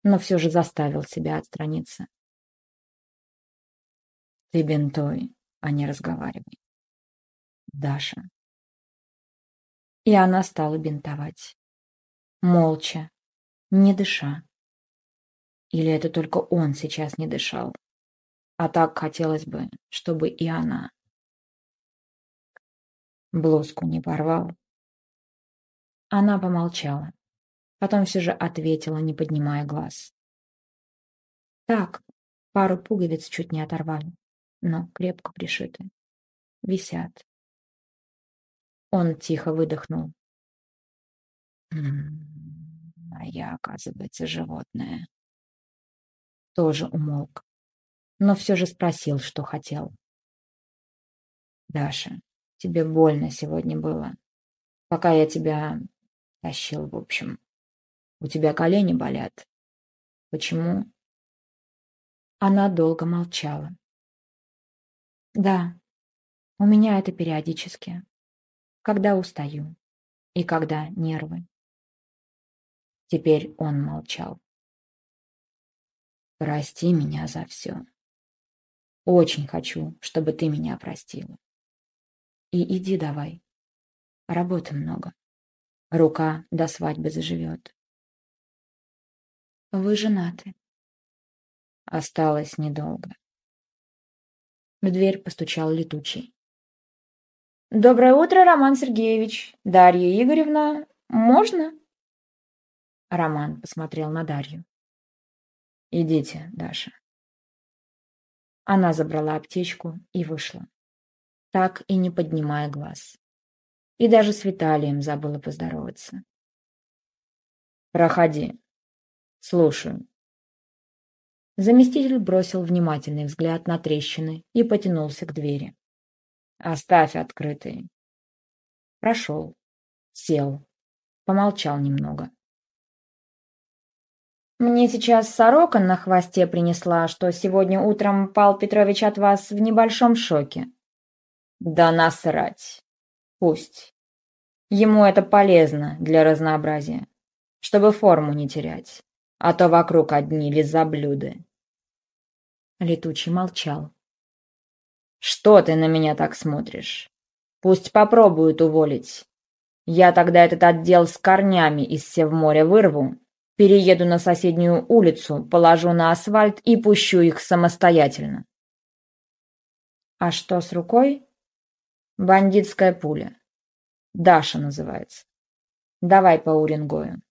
Но все же заставил себя отстраниться. Ты бинтуй, а не разговаривай. Даша. И она стала бинтовать. Молча, не дыша. Или это только он сейчас не дышал? А так хотелось бы, чтобы и она. Блузку не порвал. Она помолчала. Потом все же ответила, не поднимая глаз. Так, пару пуговиц чуть не оторвали, но крепко пришиты. Висят. Он тихо выдохнул. А я, оказывается, животное. Тоже умолк, но все же спросил, что хотел. Даша, тебе больно сегодня было, пока я тебя тащил, в общем. У тебя колени болят. Почему? Она долго молчала. Да, у меня это периодически когда устаю и когда нервы. Теперь он молчал. Прости меня за все. Очень хочу, чтобы ты меня простила. И иди давай. Работы много. Рука до свадьбы заживет. Вы женаты. Осталось недолго. В дверь постучал летучий. «Доброе утро, Роман Сергеевич. Дарья Игоревна, можно?» Роман посмотрел на Дарью. «Идите, Даша». Она забрала аптечку и вышла, так и не поднимая глаз. И даже с Виталием забыла поздороваться. «Проходи. Слушаю». Заместитель бросил внимательный взгляд на трещины и потянулся к двери. Оставь открытый. Прошел. Сел. Помолчал немного. Мне сейчас сорока на хвосте принесла, что сегодня утром Пал Петрович от вас в небольшом шоке. Да насрать. Пусть. Ему это полезно для разнообразия, чтобы форму не терять, а то вокруг одни лизоблюды. Летучий молчал. «Что ты на меня так смотришь? Пусть попробуют уволить. Я тогда этот отдел с корнями из Севморя вырву, перееду на соседнюю улицу, положу на асфальт и пущу их самостоятельно». «А что с рукой?» «Бандитская пуля. Даша называется. Давай по Уренгою».